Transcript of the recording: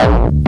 Oh.